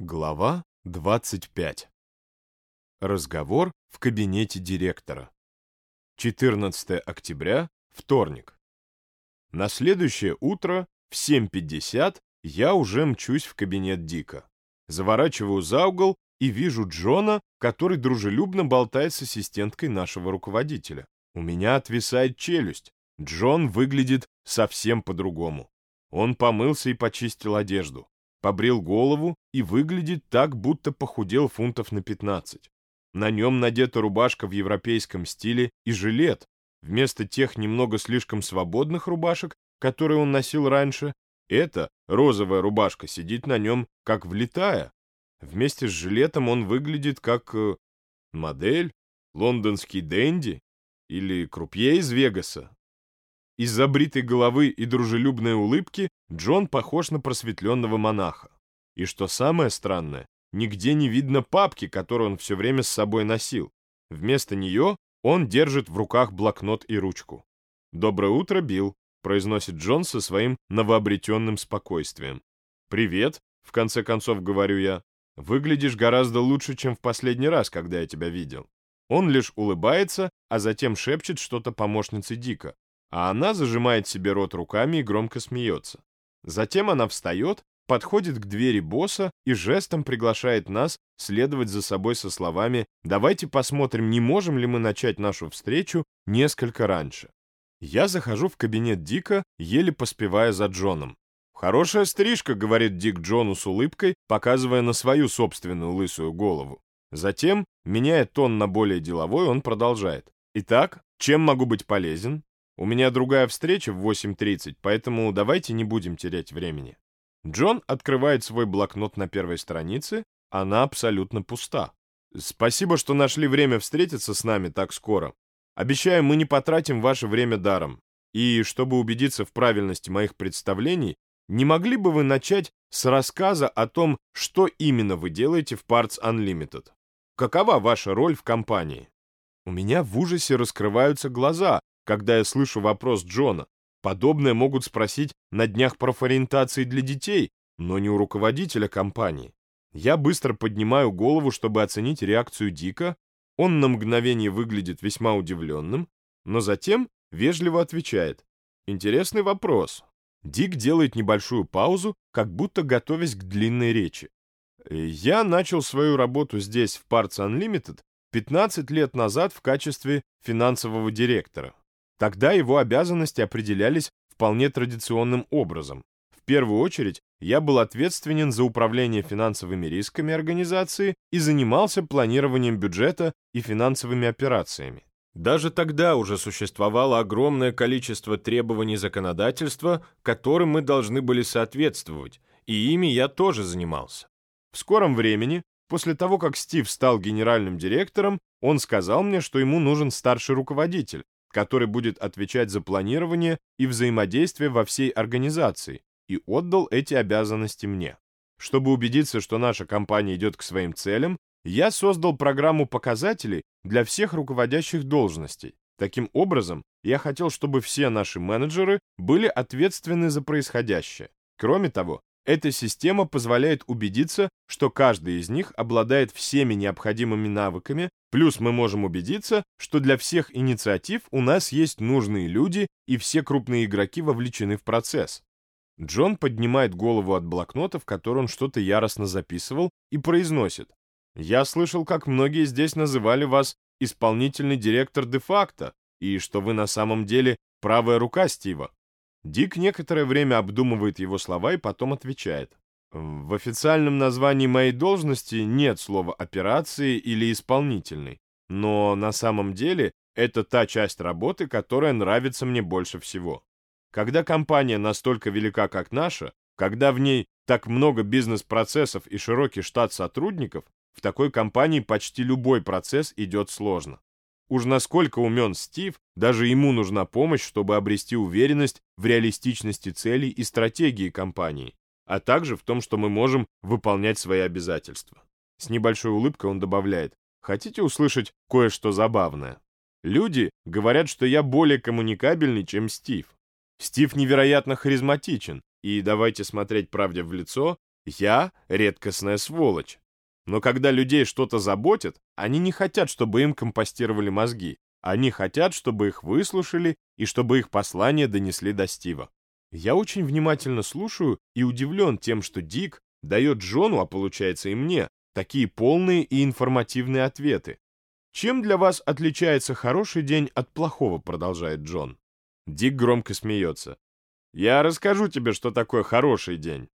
Глава 25. Разговор в кабинете директора. 14 октября, вторник. На следующее утро в 7.50 я уже мчусь в кабинет Дика. Заворачиваю за угол и вижу Джона, который дружелюбно болтает с ассистенткой нашего руководителя. У меня отвисает челюсть. Джон выглядит совсем по-другому. Он помылся и почистил одежду побрил голову и выглядит так, будто похудел фунтов на 15. На нем надета рубашка в европейском стиле и жилет. Вместо тех немного слишком свободных рубашек, которые он носил раньше, эта розовая рубашка сидит на нем как влитая. Вместе с жилетом он выглядит как э, модель, лондонский денди или крупье из Вегаса. Из-за бритой головы и дружелюбной улыбки Джон похож на просветленного монаха. И что самое странное, нигде не видно папки, которую он все время с собой носил. Вместо нее он держит в руках блокнот и ручку. «Доброе утро, Билл», — произносит Джон со своим новообретенным спокойствием. «Привет», — в конце концов говорю я. «Выглядишь гораздо лучше, чем в последний раз, когда я тебя видел». Он лишь улыбается, а затем шепчет что-то помощнице Дика а она зажимает себе рот руками и громко смеется. Затем она встает, подходит к двери босса и жестом приглашает нас следовать за собой со словами «Давайте посмотрим, не можем ли мы начать нашу встречу несколько раньше». Я захожу в кабинет Дика, еле поспевая за Джоном. «Хорошая стрижка», — говорит Дик Джону с улыбкой, показывая на свою собственную лысую голову. Затем, меняя тон на более деловой, он продолжает. «Итак, чем могу быть полезен?» У меня другая встреча в 8.30, поэтому давайте не будем терять времени. Джон открывает свой блокнот на первой странице, она абсолютно пуста. Спасибо, что нашли время встретиться с нами так скоро. Обещаю, мы не потратим ваше время даром. И чтобы убедиться в правильности моих представлений, не могли бы вы начать с рассказа о том, что именно вы делаете в Parts Unlimited? Какова ваша роль в компании? У меня в ужасе раскрываются глаза, когда я слышу вопрос Джона. Подобное могут спросить на днях профориентации для детей, но не у руководителя компании. Я быстро поднимаю голову, чтобы оценить реакцию Дика. Он на мгновение выглядит весьма удивленным, но затем вежливо отвечает. Интересный вопрос. Дик делает небольшую паузу, как будто готовясь к длинной речи. Я начал свою работу здесь, в Parts Unlimited, 15 лет назад в качестве финансового директора. Тогда его обязанности определялись вполне традиционным образом. В первую очередь, я был ответственен за управление финансовыми рисками организации и занимался планированием бюджета и финансовыми операциями. Даже тогда уже существовало огромное количество требований законодательства, которым мы должны были соответствовать, и ими я тоже занимался. В скором времени, после того, как Стив стал генеральным директором, он сказал мне, что ему нужен старший руководитель, который будет отвечать за планирование и взаимодействие во всей организации, и отдал эти обязанности мне. Чтобы убедиться, что наша компания идет к своим целям, я создал программу показателей для всех руководящих должностей. Таким образом, я хотел, чтобы все наши менеджеры были ответственны за происходящее. Кроме того, эта система позволяет убедиться, что каждый из них обладает всеми необходимыми навыками, плюс мы можем убедиться, что для всех инициатив у нас есть нужные люди и все крупные игроки вовлечены в процесс. Джон поднимает голову от блокнота, в который он что-то яростно записывал, и произносит. «Я слышал, как многие здесь называли вас исполнительный директор де-факто, и что вы на самом деле правая рука Стива. Дик некоторое время обдумывает его слова и потом отвечает. В официальном названии моей должности нет слова «операции» или «исполнительный», но на самом деле это та часть работы, которая нравится мне больше всего. Когда компания настолько велика, как наша, когда в ней так много бизнес-процессов и широкий штат сотрудников, в такой компании почти любой процесс идет сложно. Уж насколько умен Стив, даже ему нужна помощь, чтобы обрести уверенность в реалистичности целей и стратегии компании, а также в том, что мы можем выполнять свои обязательства. С небольшой улыбкой он добавляет, хотите услышать кое-что забавное? Люди говорят, что я более коммуникабельный, чем Стив. Стив невероятно харизматичен, и давайте смотреть правде в лицо, Я — редкостная сволочь. Но когда людей что-то заботит, они не хотят, чтобы им компостировали мозги. Они хотят, чтобы их выслушали и чтобы их послание донесли до Стива. Я очень внимательно слушаю и удивлен тем, что Дик дает Джону, а получается и мне, такие полные и информативные ответы. «Чем для вас отличается хороший день от плохого?» продолжает Джон. Дик громко смеется. «Я расскажу тебе, что такое хороший день.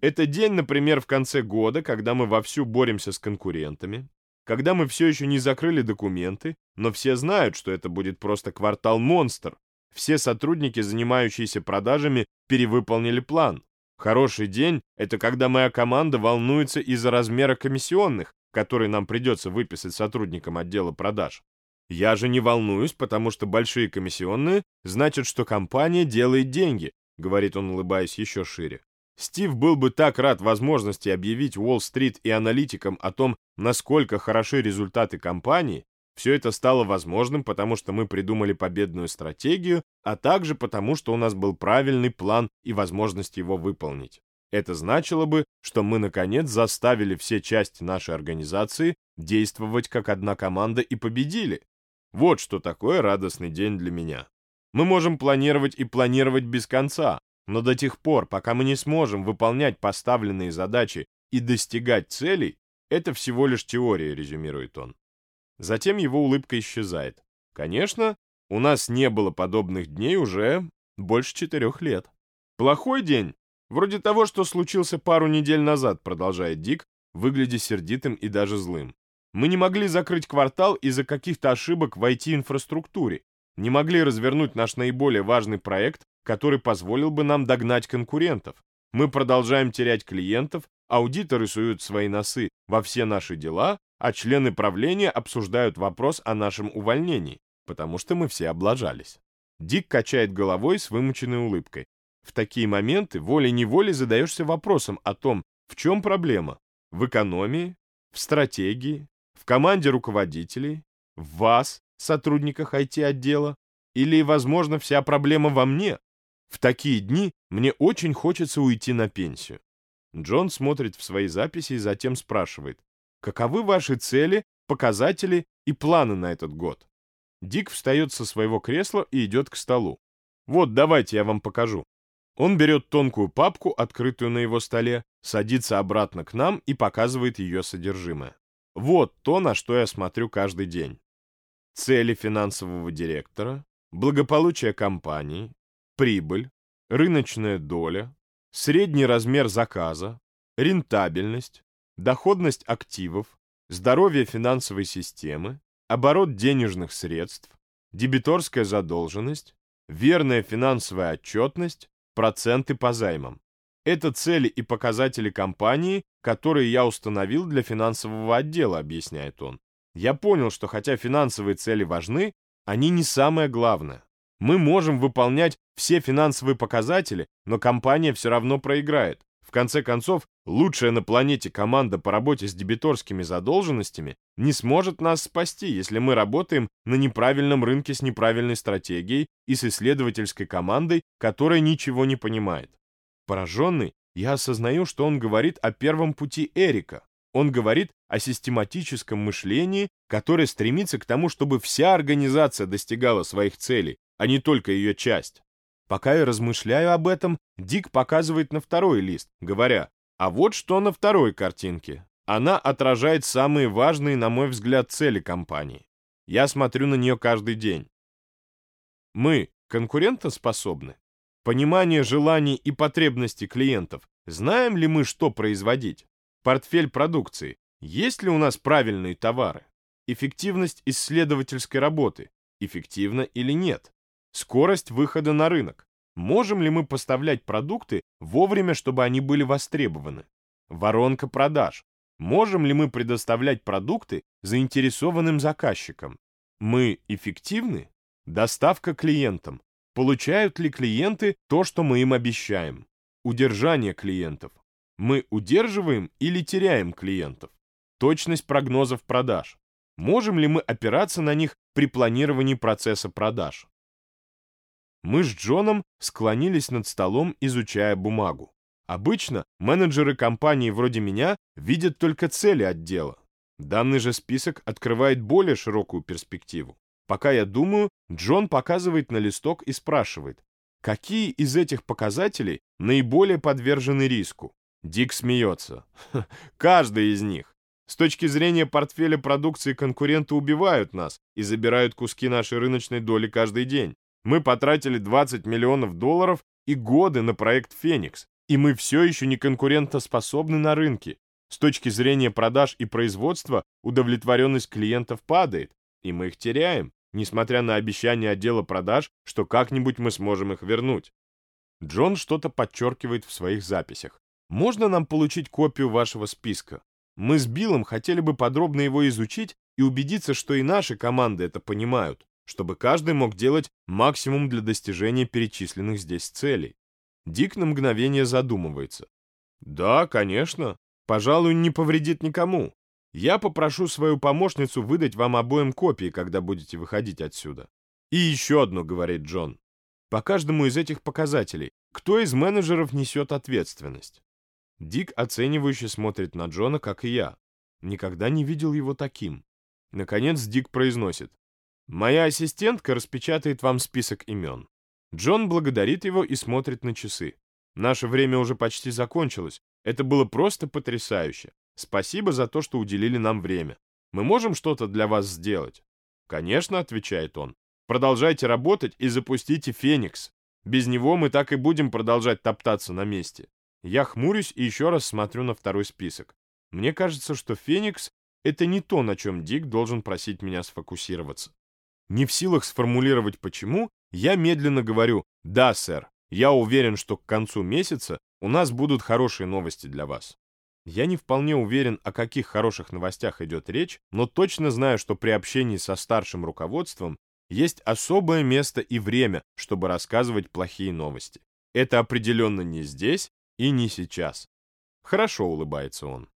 Это день, например, в конце года, когда мы вовсю боремся с конкурентами, когда мы все еще не закрыли документы, но все знают, что это будет просто квартал-монстр. Все сотрудники, занимающиеся продажами, перевыполнили план. Хороший день — это когда моя команда волнуется из-за размера комиссионных, которые нам придется выписать сотрудникам отдела продаж. Я же не волнуюсь, потому что большие комиссионные значат, что компания делает деньги, говорит он, улыбаясь еще шире. Стив был бы так рад возможности объявить Уолл-стрит и аналитикам о том, насколько хороши результаты компании. Все это стало возможным, потому что мы придумали победную стратегию, а также потому, что у нас был правильный план и возможность его выполнить. Это значило бы, что мы, наконец, заставили все части нашей организации действовать как одна команда и победили. Вот что такое радостный день для меня. Мы можем планировать и планировать без конца, но до тех пор, пока мы не сможем выполнять поставленные задачи и достигать целей, это всего лишь теория, резюмирует он. Затем его улыбка исчезает. Конечно, у нас не было подобных дней уже больше четырех лет. Плохой день, вроде того, что случился пару недель назад, продолжает Дик, выглядя сердитым и даже злым. Мы не могли закрыть квартал из-за каких-то ошибок в IT-инфраструктуре, не могли развернуть наш наиболее важный проект который позволил бы нам догнать конкурентов. Мы продолжаем терять клиентов, аудиторы суют свои носы во все наши дела, а члены правления обсуждают вопрос о нашем увольнении, потому что мы все облажались. Дик качает головой с вымученной улыбкой. В такие моменты волей-неволей задаешься вопросом о том, в чем проблема. В экономии, в стратегии, в команде руководителей, в вас, сотрудниках IT-отдела, или, возможно, вся проблема во мне, в такие дни мне очень хочется уйти на пенсию. Джон смотрит в свои записи и затем спрашивает, каковы ваши цели, показатели и планы на этот год? Дик встает со своего кресла и идет к столу. Вот, давайте я вам покажу. Он берет тонкую папку, открытую на его столе, садится обратно к нам и показывает ее содержимое. Вот то, на что я смотрю каждый день. Цели финансового директора, благополучие компании, прибыль, рыночная доля, средний размер заказа, рентабельность, доходность активов, здоровье финансовой системы, оборот денежных средств, дебиторская задолженность, верная финансовая отчетность, проценты по займам. Это цели и показатели компании, которые я установил для финансового отдела, объясняет он. Я понял, что хотя финансовые цели важны, они не самое главное. Мы можем выполнять все финансовые показатели, но компания все равно проиграет. В конце концов, лучшая на планете команда по работе с дебиторскими задолженностями не сможет нас спасти, если мы работаем на неправильном рынке с неправильной стратегией и с исследовательской командой, которая ничего не понимает. Пораженный, я осознаю, что он говорит о первом пути Эрика. Он говорит о систематическом мышлении, которое стремится к тому, чтобы вся организация достигала своих целей, а не только ее часть. Пока я размышляю об этом, Дик показывает на второй лист, говоря, а вот что на второй картинке. Она отражает самые важные, на мой взгляд, цели компании. Я смотрю на нее каждый день. Мы конкурентоспособны? Понимание желаний и потребностей клиентов. Знаем ли мы, что производить? Портфель продукции. Есть ли у нас правильные товары? Эффективность исследовательской работы. Эффективно или нет? Скорость выхода на рынок. Можем ли мы поставлять продукты вовремя, чтобы они были востребованы? Воронка продаж. Можем ли мы предоставлять продукты заинтересованным заказчикам? Мы эффективны? Доставка клиентам. Получают ли клиенты то, что мы им обещаем? Удержание клиентов. Мы удерживаем или теряем клиентов? Точность прогнозов продаж. Можем ли мы опираться на них при планировании процесса продаж? Мы с Джоном склонились над столом, изучая бумагу. Обычно менеджеры компании вроде меня видят только цели отдела. Данный же список открывает более широкую перспективу. Пока я думаю, Джон показывает на листок и спрашивает, какие из этих показателей наиболее подвержены риску? Дик смеется. Каждый из них. С точки зрения портфеля продукции конкуренты убивают нас и забирают куски нашей рыночной доли каждый день. Мы потратили 20 миллионов долларов и годы на проект «Феникс», и мы все еще не конкурентоспособны на рынке. С точки зрения продаж и производства удовлетворенность клиентов падает, и мы их теряем, несмотря на обещание отдела продаж, что как-нибудь мы сможем их вернуть. Джон что-то подчеркивает в своих записях. «Можно нам получить копию вашего списка? Мы с Биллом хотели бы подробно его изучить и убедиться, что и наши команды это понимают, чтобы каждый мог делать максимум для достижения перечисленных здесь целей. Дик на мгновение задумывается. Да, конечно. Пожалуй, не повредит никому. Я попрошу свою помощницу выдать вам обоим копии, когда будете выходить отсюда. И еще одно, говорит Джон. По каждому из этих показателей, кто из менеджеров несет ответственность? Дик оценивающе смотрит на Джона, как и я. Никогда не видел его таким. Наконец Дик произносит. «Моя ассистентка распечатает вам список имен». Джон благодарит его и смотрит на часы. «Наше время уже почти закончилось. Это было просто потрясающе. Спасибо за то, что уделили нам время. Мы можем что-то для вас сделать?» «Конечно», — отвечает он. «Продолжайте работать и запустите Феникс. Без него мы так и будем продолжать топтаться на месте. Я хмурюсь и еще раз смотрю на второй список. Мне кажется, что Феникс — это не то, на чем Дик должен просить меня сфокусироваться. Не в силах сформулировать почему, я медленно говорю «Да, сэр, я уверен, что к концу месяца у нас будут хорошие новости для вас». Я не вполне уверен, о каких хороших новостях идет речь, но точно знаю, что при общении со старшим руководством есть особое место и время, чтобы рассказывать плохие новости. Это определенно не здесь и не сейчас. Хорошо, улыбается он.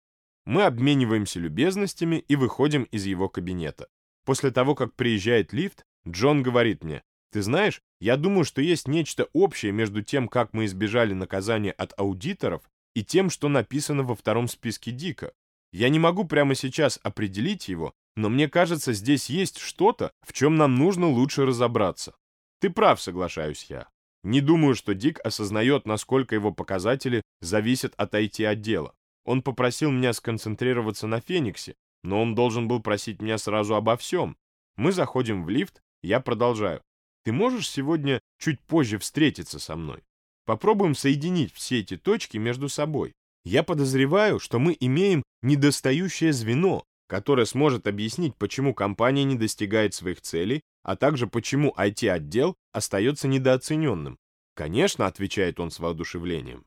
Мы обмениваемся любезностями и выходим из его кабинета. После того, как приезжает лифт, Джон говорит мне, «Ты знаешь, я думаю, что есть нечто общее между тем, как мы избежали наказания от аудиторов, и тем, что написано во втором списке Дика. Я не могу прямо сейчас определить его, но мне кажется, здесь есть что-то, в чем нам нужно лучше разобраться. Ты прав, соглашаюсь я. Не думаю, что Дик осознает, насколько его показатели зависят от IT-отдела. Он попросил меня сконцентрироваться на Фениксе, но он должен был просить меня сразу обо всем. Мы заходим в лифт, я продолжаю. Ты можешь сегодня чуть позже встретиться со мной? Попробуем соединить все эти точки между собой. Я подозреваю, что мы имеем недостающее звено, которое сможет объяснить, почему компания не достигает своих целей а также почему IT-отдел остается недооцененным. Конечно, отвечает он с воодушевлением.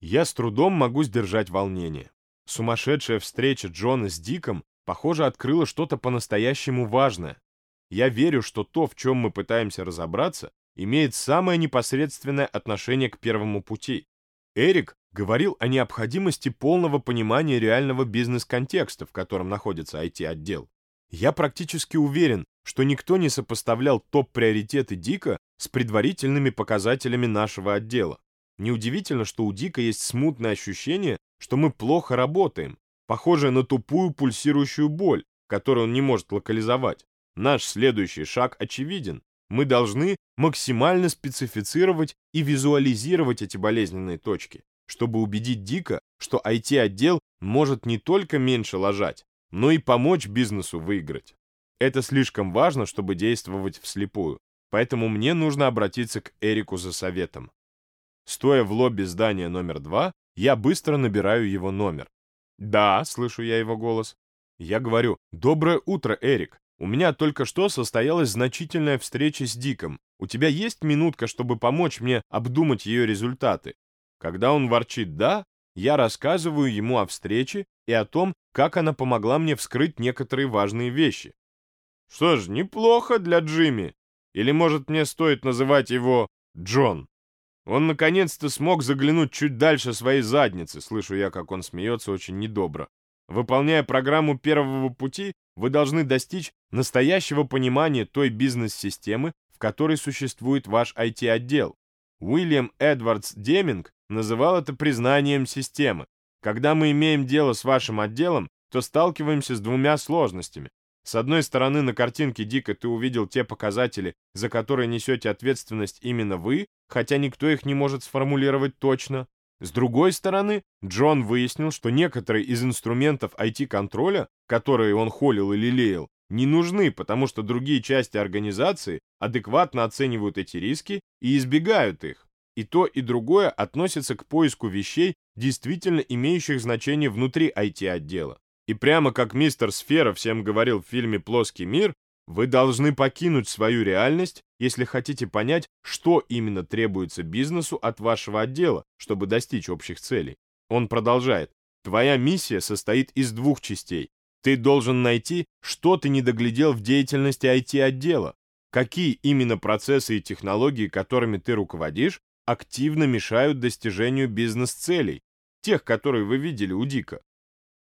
Я с трудом могу сдержать волнение. Сумасшедшая встреча Джона с Диком, похоже, открыла что-то по-настоящему важное. Я верю, что то, в чем мы пытаемся разобраться, имеет самое непосредственное отношение к первому пути. Эрик говорил о необходимости полного понимания реального бизнес-контекста, в котором находится IT-отдел. Я практически уверен, что никто не сопоставлял топ-приоритеты Дика с предварительными показателями нашего отдела. Неудивительно, что у Дика есть смутное ощущение, что мы плохо работаем, похожее на тупую пульсирующую боль, которую он не может локализовать. Наш следующий шаг очевиден. Мы должны максимально специфицировать и визуализировать эти болезненные точки, чтобы убедить Дика, что IT-отдел может не только меньше ложать, но и помочь бизнесу выиграть. Это слишком важно, чтобы действовать вслепую, поэтому мне нужно обратиться к Эрику за советом. Стоя в лобби здания номер два, я быстро набираю его номер. «Да», — слышу я его голос. Я говорю, «Доброе утро, Эрик. У меня только что состоялась значительная встреча с Диком. У тебя есть минутка, чтобы помочь мне обдумать ее результаты?» Когда он ворчит «да», я рассказываю ему о встрече и о том, как она помогла мне вскрыть некоторые важные вещи. Что ж, неплохо для Джимми. Или, может, мне стоит называть его Джон? Он наконец-то смог заглянуть чуть дальше своей задницы, слышу я, как он смеется очень недобро. Выполняя программу первого пути, вы должны достичь настоящего понимания той бизнес-системы, в которой существует ваш IT-отдел. Уильям Эдвардс Деминг называл это признанием системы. Когда мы имеем дело с вашим отделом, то сталкиваемся с двумя сложностями. С одной стороны, на картинке Дика ты увидел те показатели, за которые несете ответственность именно вы, хотя никто их не может сформулировать точно. С другой стороны, Джон выяснил, что некоторые из инструментов IT-контроля, которые он холил или лелеял, не нужны, потому что другие части организации адекватно оценивают эти риски и избегают их. И то, и другое относится к поиску вещей, действительно имеющих значение внутри IT-отдела. И прямо как мистер Сфера всем говорил в фильме «Плоский мир», вы должны покинуть свою реальность, если хотите понять, что именно требуется бизнесу от вашего отдела, чтобы достичь общих целей. Он продолжает. Твоя миссия состоит из двух частей. Ты должен найти, что ты не доглядел в деятельности IT-отдела, какие именно процессы и технологии, которыми ты руководишь, активно мешают достижению бизнес-целей, тех, которые вы видели у Дика.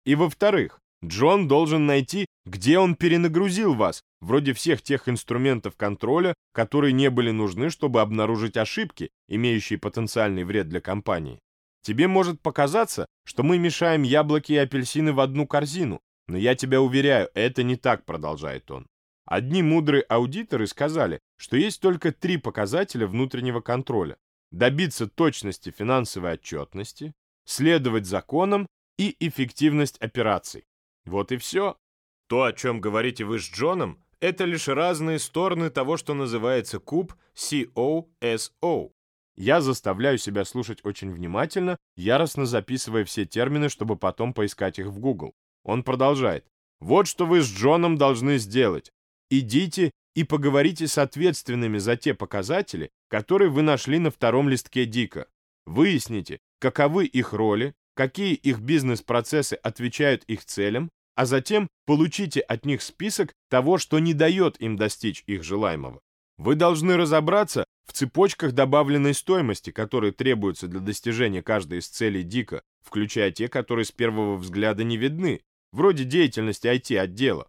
И во-вторых, Джон должен найти, где он перенагрузил вас, вроде всех тех инструментов контроля, которые не были нужны, чтобы обнаружить ошибки, имеющие потенциальный вред для компании. Тебе может показаться, что мы мешаем яблоки и апельсины в одну корзину, но я тебя уверяю, это не так, продолжает он. Одни мудрые аудиторы сказали, что есть только три показателя внутреннего контроля. Добиться точности финансовой отчетности, следовать законам и эффективность операций. Вот и все. То, о чем говорите вы с Джоном, это лишь разные стороны того, что называется куб COSO. Я заставляю себя слушать очень внимательно, яростно записывая все термины, чтобы потом поискать их в Google. Он продолжает. Вот что вы с Джоном должны сделать. Идите и поговорите с ответственными за те показатели, которые вы нашли на втором листке Дика. Выясните, каковы их роли, какие их бизнес-процессы отвечают их целям, а затем получите от них список того, что не дает им достичь их желаемого. Вы должны разобраться в цепочках добавленной стоимости, которые требуются для достижения каждой из целей Дика, включая те, которые с первого взгляда не видны, вроде деятельности IT-отдела.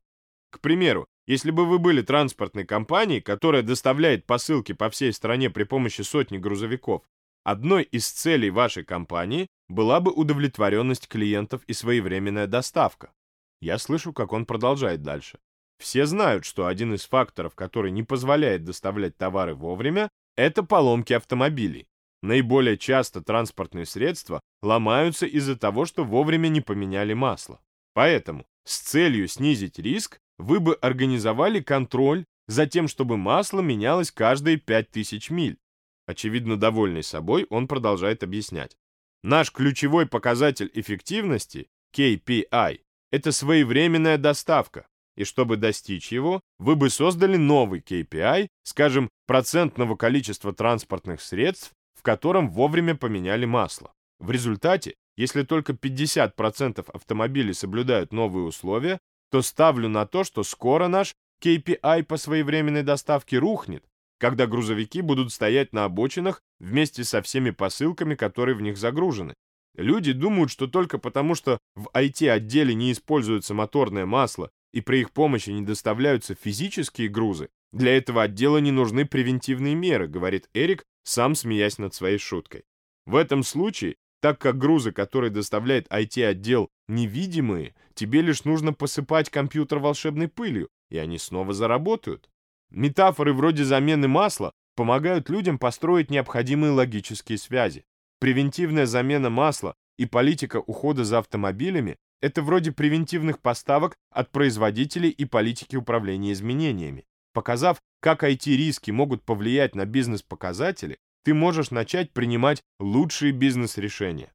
К примеру, если бы вы были транспортной компанией, которая доставляет посылки по всей стране при помощи сотни грузовиков, Одной из целей вашей компании была бы удовлетворенность клиентов и своевременная доставка. Я слышу, как он продолжает дальше. Все знают, что один из факторов, который не позволяет доставлять товары вовремя, это поломки автомобилей. Наиболее часто транспортные средства ломаются из-за того, что вовремя не поменяли масло. Поэтому с целью снизить риск вы бы организовали контроль за тем, чтобы масло менялось каждые 5000 миль. Очевидно, довольный собой, он продолжает объяснять. Наш ключевой показатель эффективности, KPI, это своевременная доставка. И чтобы достичь его, вы бы создали новый KPI, скажем, процентного количества транспортных средств, в котором вовремя поменяли масло. В результате, если только 50% автомобилей соблюдают новые условия, то ставлю на то, что скоро наш KPI по своевременной доставке рухнет, когда грузовики будут стоять на обочинах вместе со всеми посылками, которые в них загружены. Люди думают, что только потому, что в IT-отделе не используется моторное масло и при их помощи не доставляются физические грузы, для этого отдела не нужны превентивные меры, говорит Эрик, сам смеясь над своей шуткой. В этом случае, так как грузы, которые доставляет IT-отдел, невидимые, тебе лишь нужно посыпать компьютер волшебной пылью, и они снова заработают. Метафоры вроде замены масла помогают людям построить необходимые логические связи. Превентивная замена масла и политика ухода за автомобилями – это вроде превентивных поставок от производителей и политики управления изменениями. Показав, как IT-риски могут повлиять на бизнес-показатели, ты можешь начать принимать лучшие бизнес-решения.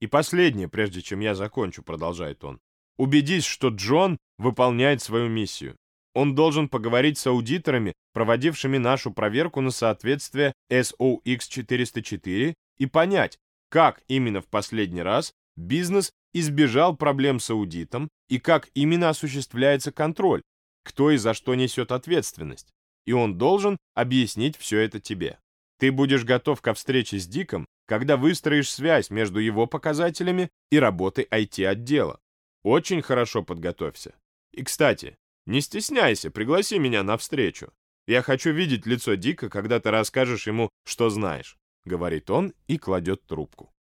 И последнее, прежде чем я закончу, продолжает он. Убедись, что Джон выполняет свою миссию. Он должен поговорить с аудиторами, проводившими нашу проверку на соответствие SOX404 и понять, как именно в последний раз бизнес избежал проблем с аудитом и как именно осуществляется контроль, кто и за что несет ответственность. И он должен объяснить все это тебе. Ты будешь готов ко встрече с Диком, когда выстроишь связь между его показателями и работой IT-отдела. Очень хорошо подготовься. И, кстати, не стесняйся, пригласи меня на встречу. Я хочу видеть лицо Дика, когда ты расскажешь ему, что знаешь», — говорит он и кладет трубку.